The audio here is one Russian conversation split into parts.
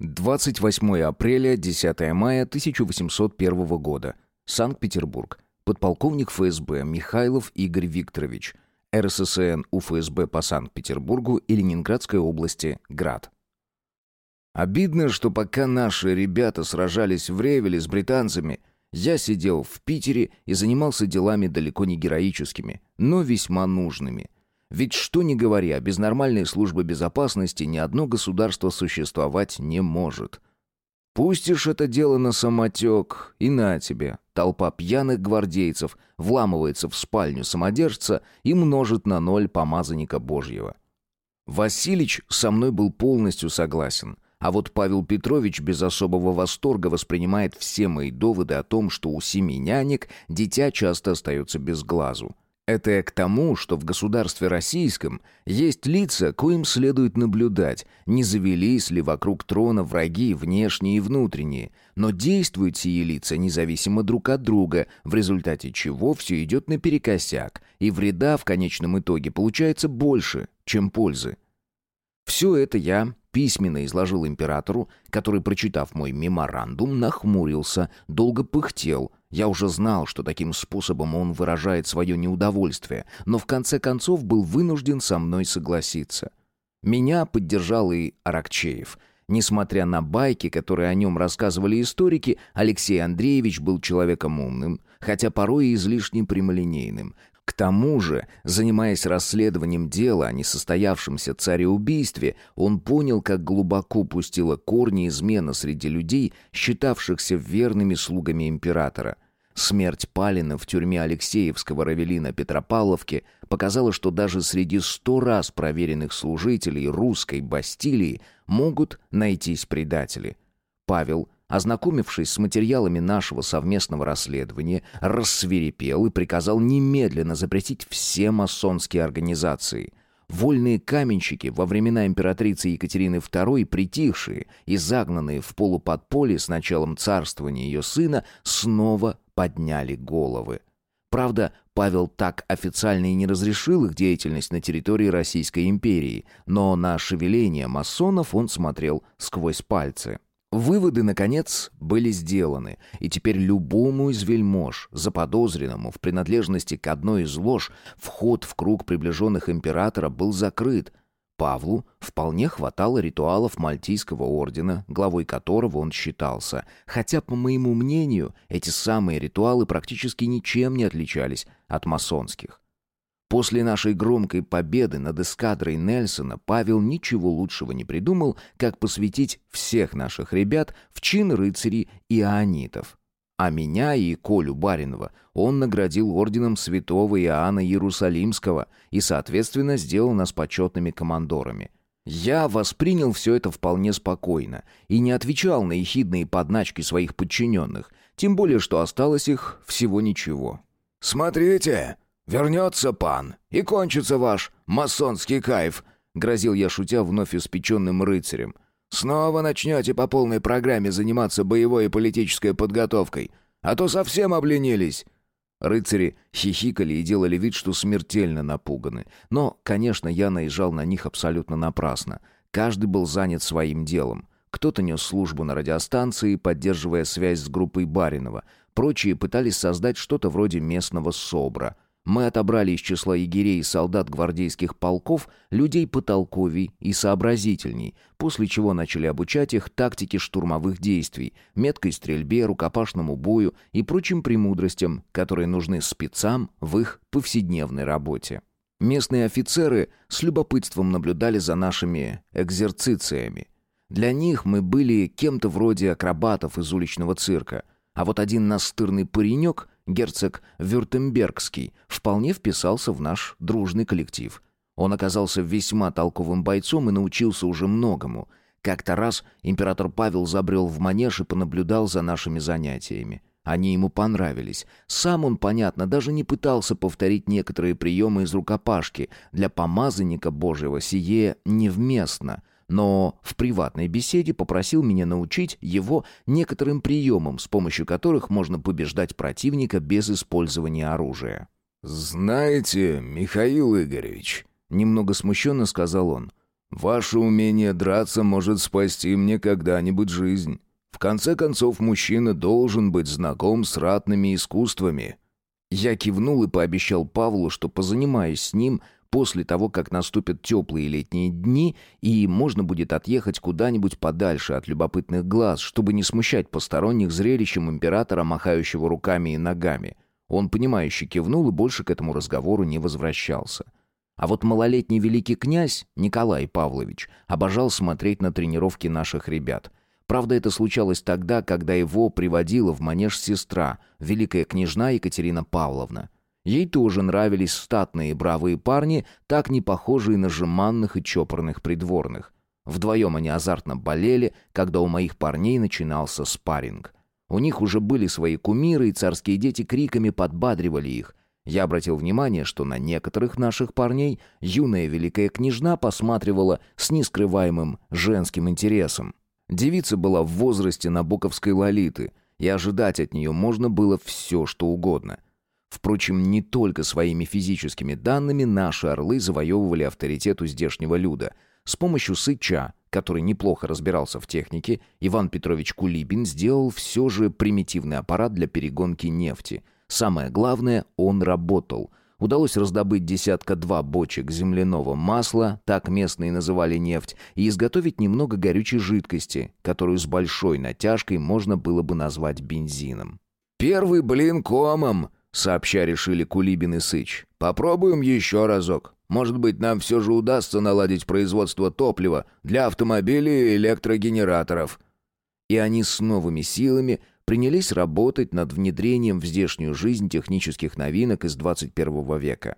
28 апреля, 10 мая 1801 года. Санкт-Петербург. Подполковник ФСБ Михайлов Игорь Викторович. РССН УФСБ по Санкт-Петербургу и Ленинградской области. Град. Обидно, что пока наши ребята сражались в Ревеле с британцами, я сидел в Питере и занимался делами далеко не героическими, но весьма нужными – ведь что ни говоря, без нормальной службы безопасности ни одно государство существовать не может. Пустишь это дело на самотек, и на тебе. Толпа пьяных гвардейцев вламывается в спальню самодержца и множит на ноль помазанника Божьего. Василич со мной был полностью согласен, а вот Павел Петрович без особого восторга воспринимает все мои доводы о том, что у семи нянек дитя часто остается без глазу. Это я к тому, что в государстве российском есть лица, коим следует наблюдать, не завелись ли вокруг трона враги внешние и внутренние, но действуют сии лица независимо друг от друга, в результате чего все идет наперекосяк, и вреда в конечном итоге получается больше, чем пользы. Все это я письменно изложил императору, который, прочитав мой меморандум, нахмурился, долго пыхтел – я уже знал, что таким способом он выражает свое неудовольствие, но в конце концов был вынужден со мной согласиться. Меня поддержал и Аракчеев. Несмотря на байки, которые о нем рассказывали историки, Алексей Андреевич был человеком умным, хотя порой и излишне прямолинейным. К тому же, занимаясь расследованием дела о несостоявшемся цареубийстве, он понял, как глубоко пустила корни измена среди людей, считавшихся верными слугами императора. Смерть Палина в тюрьме Алексеевского Равелина Петропавловки показала, что даже среди сто раз проверенных служителей русской Бастилии могут найтись предатели. Павел – ознакомившись с материалами нашего совместного расследования, рассверепел и приказал немедленно запретить все масонские организации. Вольные каменщики во времена императрицы Екатерины II, притихшие и загнанные в полуподполье с началом царствования ее сына, снова подняли головы. Правда, Павел так официально и не разрешил их деятельность на территории Российской империи, но на шевеление масонов он смотрел сквозь пальцы. Выводы, наконец, были сделаны, и теперь любому из вельмож, заподозренному в принадлежности к одной из лож, вход в круг приближенных императора был закрыт. Павлу вполне хватало ритуалов Мальтийского ордена, главой которого он считался, хотя, по моему мнению, эти самые ритуалы практически ничем не отличались от масонских. После нашей громкой победы над эскадрой Нельсона Павел ничего лучшего не придумал, как посвятить всех наших ребят в чин рыцарей и аонитов. А меня и Колю Баринова он наградил орденом святого Иоанна Иерусалимского и, соответственно, сделал нас почетными командорами. Я воспринял все это вполне спокойно и не отвечал на ехидные подначки своих подчиненных, тем более, что осталось их всего ничего. «Смотрите!» «Вернется пан, и кончится ваш масонский кайф», — грозил я, шутя вновь испеченным рыцарем. «Снова начнете по полной программе заниматься боевой и политической подготовкой, а то совсем обленились». Рыцари хихикали и делали вид, что смертельно напуганы. Но, конечно, я наезжал на них абсолютно напрасно. Каждый был занят своим делом. Кто-то нес службу на радиостанции, поддерживая связь с группой Баринова. Прочие пытались создать что-то вроде местного СОБРа — мы отобрали из числа егерей и солдат гвардейских полков людей потолковей и сообразительней, после чего начали обучать их тактике штурмовых действий, меткой стрельбе, рукопашному бою и прочим премудростям, которые нужны спецам в их повседневной работе. Местные офицеры с любопытством наблюдали за нашими экзерцициями. Для них мы были кем-то вроде акробатов из уличного цирка, а вот один настырный паренек — герцог Вюртембергский, вполне вписался в наш дружный коллектив. Он оказался весьма толковым бойцом и научился уже многому. Как-то раз император Павел забрел в манеж и понаблюдал за нашими занятиями. Они ему понравились. Сам он, понятно, даже не пытался повторить некоторые приемы из рукопашки. Для помазанника Божьего сие невместно — но в приватной беседе попросил меня научить его некоторым приемам, с помощью которых можно побеждать противника без использования оружия. «Знаете, Михаил Игоревич», — немного смущенно сказал он, Ваше умение драться может спасти мне когда-нибудь жизнь. В конце концов, мужчина должен быть знаком с ратными искусствами». Я кивнул и пообещал Павлу, что позанимаюсь с ним после того, как наступят теплые летние дни, и можно будет отъехать куда-нибудь подальше от любопытных глаз, чтобы не смущать посторонних зрелищем императора, махающего руками и ногами. Он, понимающе кивнул и больше к этому разговору не возвращался. А вот малолетний великий князь, Николай Павлович, обожал смотреть на тренировки наших ребят. Правда, это случалось тогда, когда его приводила в манеж сестра, великая княжна Екатерина Павловна. Ей тоже нравились статные бравые парни, так не похожие на жеманных и чопорных придворных. Вдвоем они азартно болели, когда у моих парней начинался спарринг. У них уже были свои кумиры, и царские дети криками подбадривали их. Я обратил внимание, что на некоторых наших парней юная великая княжна посматривала с нескрываемым женским интересом. Девица была в возрасте набоковской лолиты, и ожидать от нее можно было все, что угодно — Впрочем, не только своими физическими данными наши орлы завоевывали авторитет у здешнего люда. С помощью сыча, который неплохо разбирался в технике, Иван Петрович Кулибин сделал все же примитивный аппарат для перегонки нефти. Самое главное, он работал. Удалось раздобыть десятка-два бочек земляного масла, так местные называли нефть, и изготовить немного горючей жидкости, которую с большой натяжкой можно было бы назвать бензином. «Первый блин комом!» Сообща решили Кулибин и Сыч. «Попробуем еще разок. Может быть, нам все же удастся наладить производство топлива для автомобилей и электрогенераторов». И они с новыми силами принялись работать над внедрением в здешнюю жизнь технических новинок из 21 века.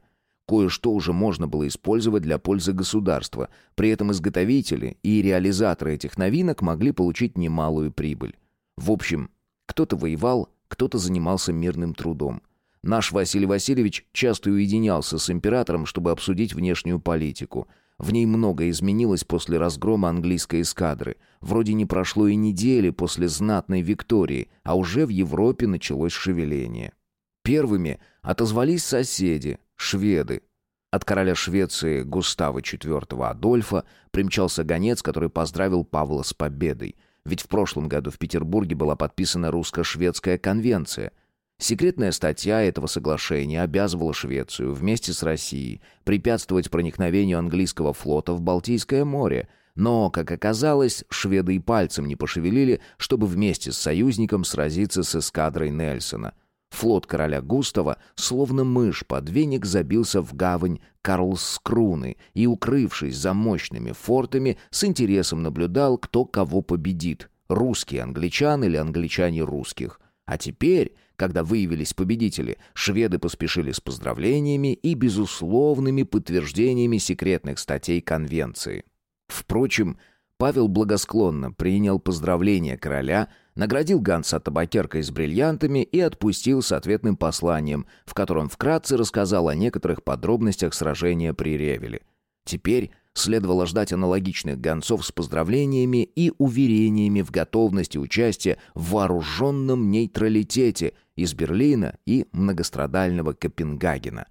Кое-что уже можно было использовать для пользы государства, при этом изготовители и реализаторы этих новинок могли получить немалую прибыль. В общем, кто-то воевал, кто-то занимался мирным трудом. Наш Василий Васильевич часто уединялся с императором, чтобы обсудить внешнюю политику. В ней многое изменилось после разгрома английской эскадры. Вроде не прошло и недели после знатной Виктории, а уже в Европе началось шевеление. Первыми отозвались соседи, шведы. От короля Швеции Густава IV Адольфа примчался гонец, который поздравил Павла с победой. Ведь в прошлом году в Петербурге была подписана русско-шведская конвенция – Секретная статья этого соглашения обязывала Швецию вместе с Россией препятствовать проникновению английского флота в Балтийское море, но, как оказалось, шведы и пальцем не пошевелили, чтобы вместе с союзником сразиться с эскадрой Нельсона. Флот короля Густава, словно мышь под веник, забился в гавань Карлскруны и, укрывшись за мощными фортами, с интересом наблюдал, кто кого победит — русские англичан или англичане русских. А теперь когда выявились победители, шведы поспешили с поздравлениями и безусловными подтверждениями секретных статей конвенции. Впрочем, Павел благосклонно принял поздравления короля, наградил Ганса табакеркой с бриллиантами и отпустил с ответным посланием, в котором вкратце рассказал о некоторых подробностях сражения при Ревеле. Теперь следовало ждать аналогичных гонцов с поздравлениями и уверениями в готовности участия в вооруженном нейтралитете из Берлина и многострадального Копенгагена.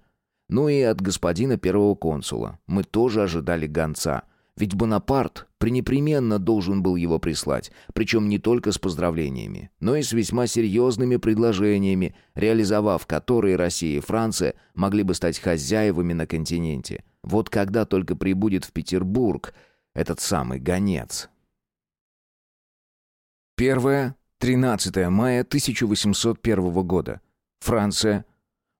Ну и от господина первого консула мы тоже ожидали гонца. Ведь Бонапарт пренепременно должен был его прислать, причем не только с поздравлениями, но и с весьма серьезными предложениями, реализовав которые Россия и Франция могли бы стать хозяевами на континенте – вот когда только прибудет в Петербург этот самый гонец. Первое, 13 мая 1801 года. Франция.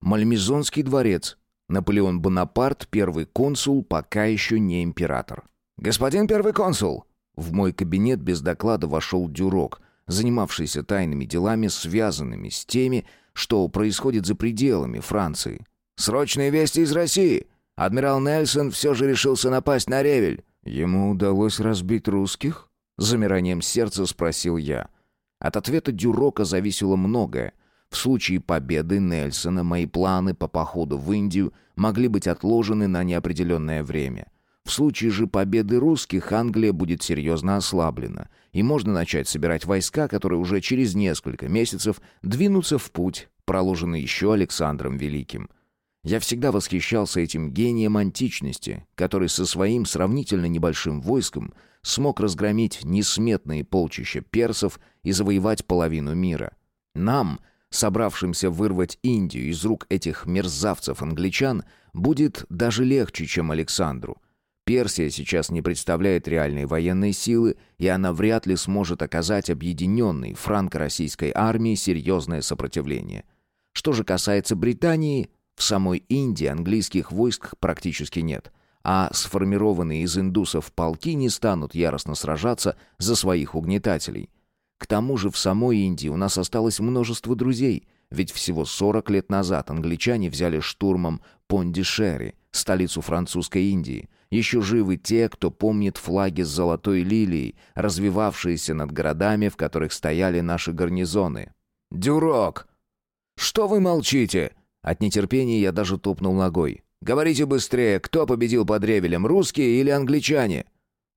Мальмезонский дворец. Наполеон Бонапарт, первый консул, пока еще не император. «Господин первый консул!» В мой кабинет без доклада вошел Дюрок, занимавшийся тайными делами, связанными с теми, что происходит за пределами Франции. «Срочные вести из России! Адмирал Нельсон все же решился напасть на Ревель. Ему удалось разбить русских? Замиранием сердца спросил я. От ответа Дюрока зависело многое. В случае победы Нельсона мои планы по походу в Индию могли быть отложены на неопределенное время. В случае же победы русских Англия будет серьезно ослаблена, и можно начать собирать войска, которые уже через несколько месяцев двинутся в путь, проложенный еще Александром Великим. Я всегда восхищался этим гением античности, который со своим сравнительно небольшим войском смог разгромить несметные полчища персов и завоевать половину мира. Нам, собравшимся вырвать Индию из рук этих мерзавцев-англичан, будет даже легче, чем Александру. Персия сейчас не представляет реальной военной силы, и она вряд ли сможет оказать объединенной франко-российской армии серьезное сопротивление. Что же касается Британии, в самой Индии английских войск практически нет, а сформированные из индусов полки не станут яростно сражаться за своих угнетателей. К тому же в самой Индии у нас осталось множество друзей, ведь всего 40 лет назад англичане взяли штурмом Пондишери, столицу французской Индии. Еще живы те, кто помнит флаги с золотой лилией, развивавшиеся над городами, в которых стояли наши гарнизоны. «Дюрок! Что вы молчите?» От нетерпения я даже топнул ногой. «Говорите быстрее, кто победил под Ревелем, русские или англичане?»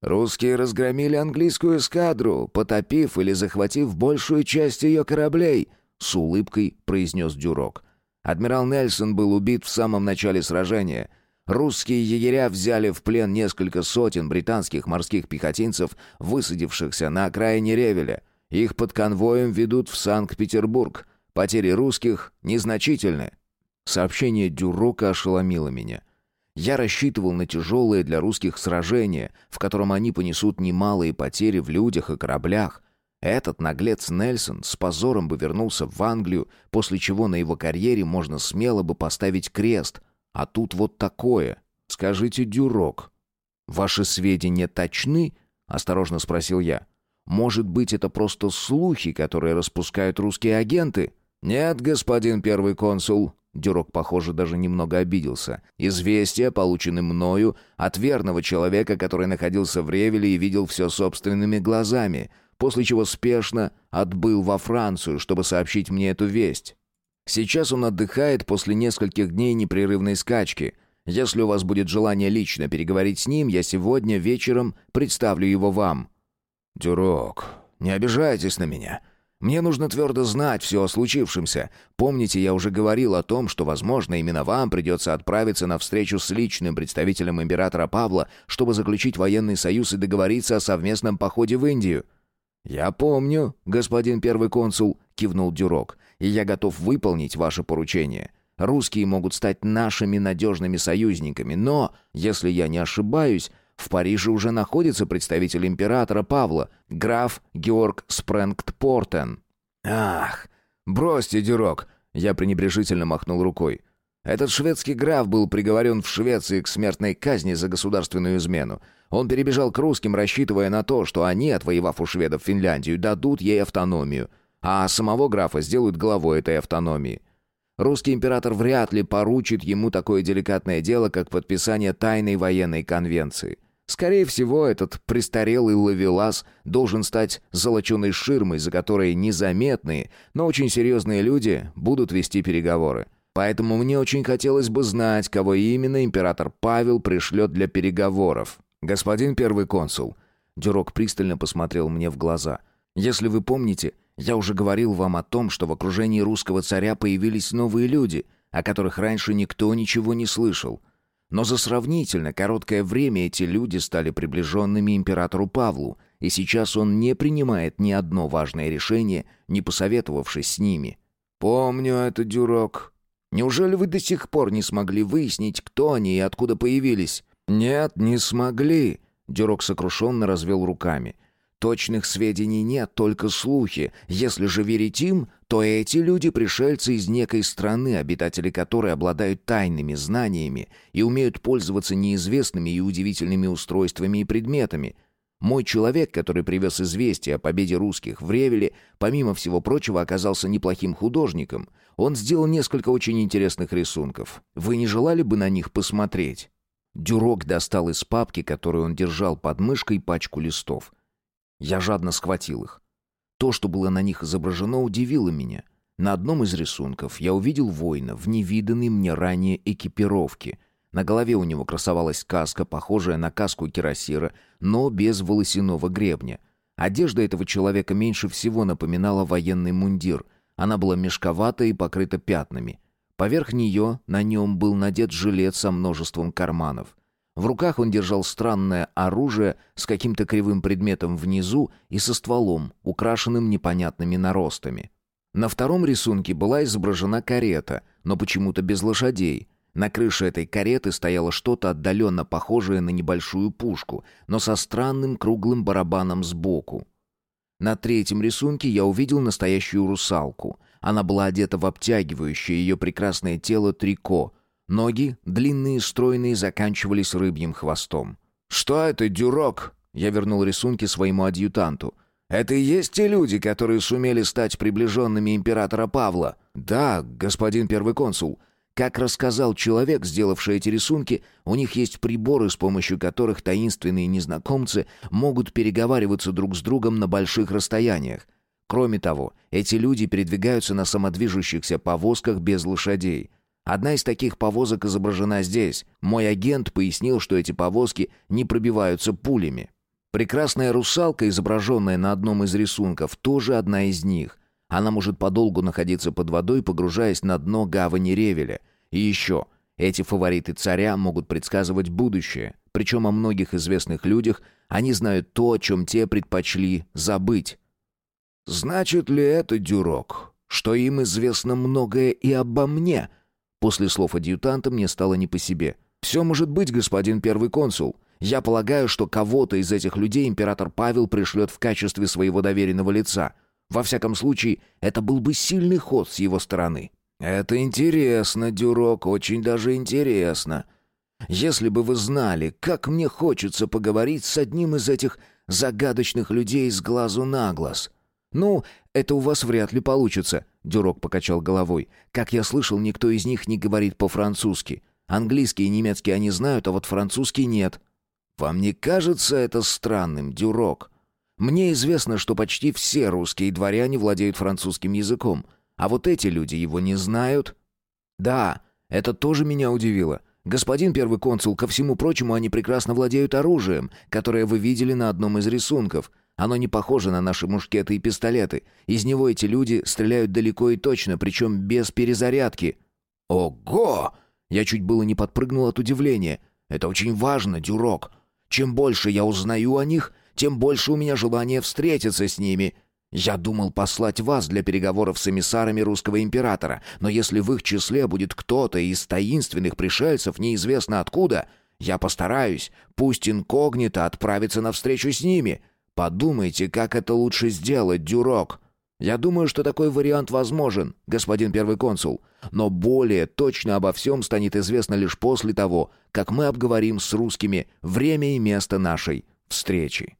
«Русские разгромили английскую эскадру, потопив или захватив большую часть ее кораблей», — с улыбкой произнес Дюрок. Адмирал Нельсон был убит в самом начале сражения. Русские егеря взяли в плен несколько сотен британских морских пехотинцев, высадившихся на окраине Ревеля. Их под конвоем ведут в Санкт-Петербург. Потери русских незначительны. Сообщение Дюрока ошеломило меня. Я рассчитывал на тяжелое для русских сражение, в котором они понесут немалые потери в людях и кораблях. Этот наглец Нельсон с позором бы вернулся в Англию, после чего на его карьере можно смело бы поставить крест. А тут вот такое. Скажите, Дюрок, ваши сведения точны? Осторожно спросил я. Может быть, это просто слухи, которые распускают русские агенты? Нет, господин первый консул, Дюрок, похоже, даже немного обиделся. «Известие, полученное мною от верного человека, который находился в Ревеле и видел все собственными глазами, после чего спешно отбыл во Францию, чтобы сообщить мне эту весть. Сейчас он отдыхает после нескольких дней непрерывной скачки. Если у вас будет желание лично переговорить с ним, я сегодня вечером представлю его вам». «Дюрок, не обижайтесь на меня». Мне нужно твердо знать все о случившемся. Помните, я уже говорил о том, что, возможно, именно вам придется отправиться на встречу с личным представителем императора Павла, чтобы заключить военный союз и договориться о совместном походе в Индию». «Я помню, господин первый консул», — кивнул Дюрок, «и я готов выполнить ваше поручение. Русские могут стать нашими надежными союзниками, но, если я не ошибаюсь, в Париже уже находится представитель императора Павла, граф Георг Спренгт-Портен. «Ах, бросьте, дюрок!» Я пренебрежительно махнул рукой. Этот шведский граф был приговорен в Швеции к смертной казни за государственную измену. Он перебежал к русским, рассчитывая на то, что они, отвоевав у шведов Финляндию, дадут ей автономию, а самого графа сделают главой этой автономии. Русский император вряд ли поручит ему такое деликатное дело, как подписание тайной военной конвенции. Скорее всего, этот престарелый ловелас должен стать золоченой ширмой, за которой незаметные, но очень серьезные люди будут вести переговоры. Поэтому мне очень хотелось бы знать, кого именно император Павел пришлет для переговоров. «Господин первый консул», Дюрок пристально посмотрел мне в глаза. «Если вы помните, я уже говорил вам о том, что в окружении русского царя появились новые люди, о которых раньше никто ничего не слышал. Но за сравнительно короткое время эти люди стали приближенными императору Павлу, и сейчас он не принимает ни одно важное решение, не посоветовавшись с ними. «Помню это, Дюрок. Неужели вы до сих пор не смогли выяснить, кто они и откуда появились?» «Нет, не смогли», — Дюрок сокрушенно развел руками. Точных сведений нет, только слухи. Если же верить им, то эти люди пришельцы из некой страны, обитатели которой обладают тайными знаниями и умеют пользоваться неизвестными и удивительными устройствами и предметами. Мой человек, который привез известие о победе русских в Ревеле, помимо всего прочего, оказался неплохим художником. Он сделал несколько очень интересных рисунков. Вы не желали бы на них посмотреть? Дюрок достал из папки, которую он держал под мышкой, пачку листов — я жадно схватил их. То, что было на них изображено, удивило меня. На одном из рисунков я увидел воина в невиданной мне ранее экипировке. На голове у него красовалась каска, похожая на каску кирасира, но без волосяного гребня. Одежда этого человека меньше всего напоминала военный мундир. Она была мешковата и покрыта пятнами. Поверх нее на нем был надет жилет со множеством карманов. В руках он держал странное оружие с каким-то кривым предметом внизу и со стволом, украшенным непонятными наростами. На втором рисунке была изображена карета, но почему-то без лошадей. На крыше этой кареты стояло что-то отдаленно похожее на небольшую пушку, но со странным круглым барабаном сбоку. На третьем рисунке я увидел настоящую русалку. Она была одета в обтягивающее ее прекрасное тело трико. Ноги, длинные, стройные, заканчивались рыбьим хвостом. «Что это, дюрок?» Я вернул рисунки своему адъютанту. Это и есть те люди, которые сумели стать приближенными императора Павла? Да, господин первый консул. Как рассказал человек, сделавший эти рисунки, у них есть приборы, с помощью которых таинственные незнакомцы могут переговариваться друг с другом на больших расстояниях. Кроме того, эти люди передвигаются на самодвижущихся повозках без лошадей. Одна из таких повозок изображена здесь. Мой агент пояснил, что эти повозки не пробиваются пулями. Прекрасная русалка, изображенная на одном из рисунков, тоже одна из них. Она может подолгу находиться под водой, погружаясь на дно гавани Ревеля. И еще, эти фавориты царя могут предсказывать будущее. Причем о многих известных людях они знают то, о чем те предпочли забыть. «Значит ли это, Дюрок, что им известно многое и обо мне?» После слов адъютанта мне стало не по себе. «Все может быть, господин первый консул. Я полагаю, что кого-то из этих людей император Павел пришлет в качестве своего доверенного лица. Во всяком случае, это был бы сильный ход с его стороны. Это интересно, Дюрок, очень даже интересно. Если бы вы знали, как мне хочется поговорить с одним из этих загадочных людей с глазу на глаз. Ну, это у вас вряд ли получится, Дюрок покачал головой. Как я слышал, никто из них не говорит по-французски. Английский и немецкий они знают, а вот французский нет. Вам не кажется это странным, Дюрок? Мне известно, что почти все русские дворяне владеют французским языком, а вот эти люди его не знают. Да, это тоже меня удивило. Господин первый консул, ко всему прочему, они прекрасно владеют оружием, которое вы видели на одном из рисунков. Оно не похоже на наши мушкеты и пистолеты. Из него эти люди стреляют далеко и точно, причем без перезарядки. Ого! Я чуть было не подпрыгнул от удивления. Это очень важно, Дюрок. Чем больше я узнаю о них, тем больше у меня желания встретиться с ними. Я думал послать вас для переговоров с эмиссарами русского императора, но если в их числе будет кто-то из таинственных пришельцев неизвестно откуда, я постараюсь, пусть инкогнито, отправиться навстречу с ними. Подумайте, как это лучше сделать, Дюрок. Я думаю, что такой вариант возможен, господин первый консул, но более точно обо всем станет известно лишь после того, как мы обговорим с русскими время и место нашей встречи.